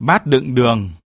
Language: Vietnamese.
bát đựng đường,